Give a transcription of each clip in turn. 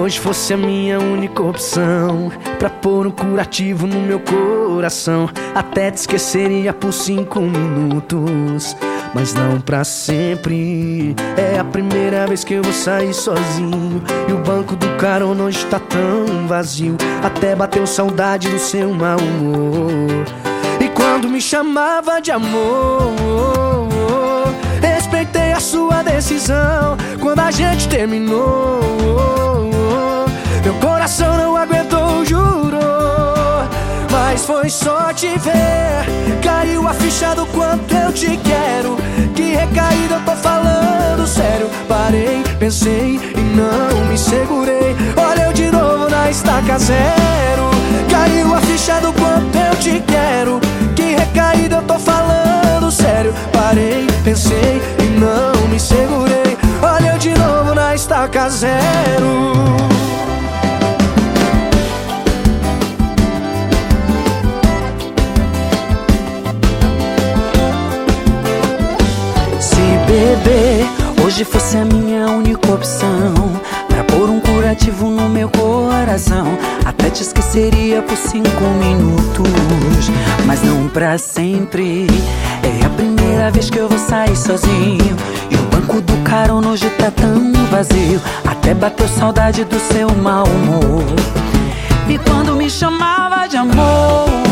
hoje fosse a minha única opção Pra pôr um curativo no meu coração. Até te esqueceria por cinco minutos Mas não pra sempre. É a primeira vez que eu vou sair sozinho E o banco do carona hoje tá tão vazio. Até bateu saudade do seu mau humor. E quando me chamava de amor Respeitei a sua decisão Quando a gente terminou foi só te ver. Caiu a ficha do quanto eu te quero. Que recaída eu tô falando sério. Parei, pensei e não me segurei. Olha eu de novo na estaca zero. Caiu a ficha do quanto eu te quero. Que recaída eu tô falando sério. Parei, pensei e não me segurei. Olha eu de novo na estaca zero Bebê, hoje fosse a minha única opção Pra pôr um curativo no meu coração. Até te esqueceria por cinco minutos Mas não pra sempre. É a primeira vez que eu vou sair sozinho. E o banco do carona hoje tá tão vazio. Até bateu saudade do seu mau humor. E quando me chamava de amor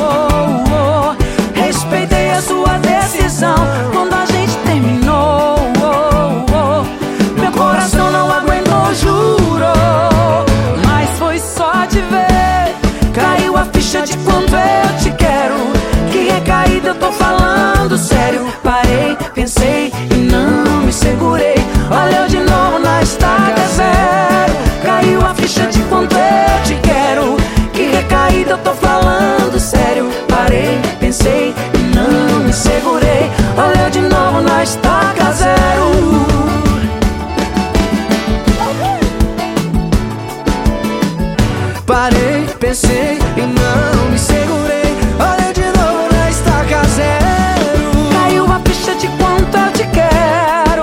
Parei, pensei e não me segurei. Olha eu de novo na estaca zero. Caiu a ficha de quanto eu te quero.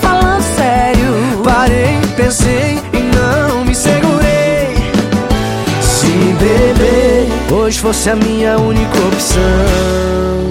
Falando sério. Parei, pensei e não me segurei. Se beber hoje fosse a minha única opção